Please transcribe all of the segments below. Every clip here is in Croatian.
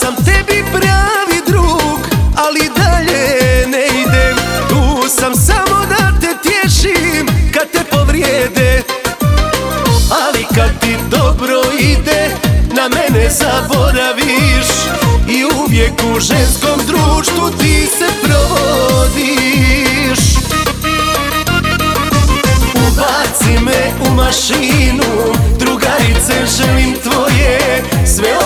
sam tebi pravi drug, ali dalje ne idem. Tu sam samo da te tješim kad te povrijede. Ali kad ti dobro ide, na mene zaboraviš. I uvijek u ženskom društvu ti se provodiš. Ubaci me u mašinu, drugarice želim tvoje. Sve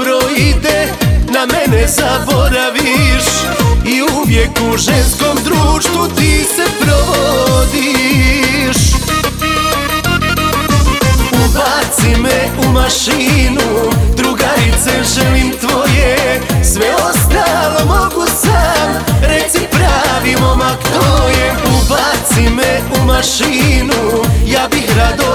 dobro ide Na mene zaboraviš. I uvijek u ženskom društvu ti se provodiš. Ubaci me u mašinu Drugarice želim tvoje. Sve ostalo mogu sam Reci pravi momak to je. Ubaci me u mašinu Ja bih rado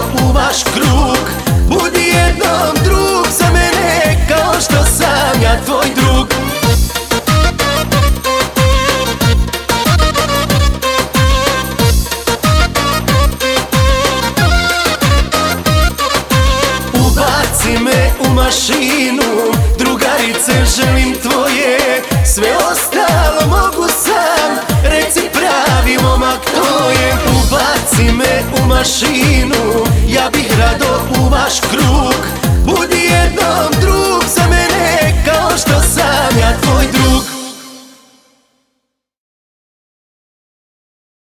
mašinu Drugarice želim tvoje. Sve ostalo mogu sam Reci pravi momak to je Ubaci me u mašinu. Ja bih rado u vaš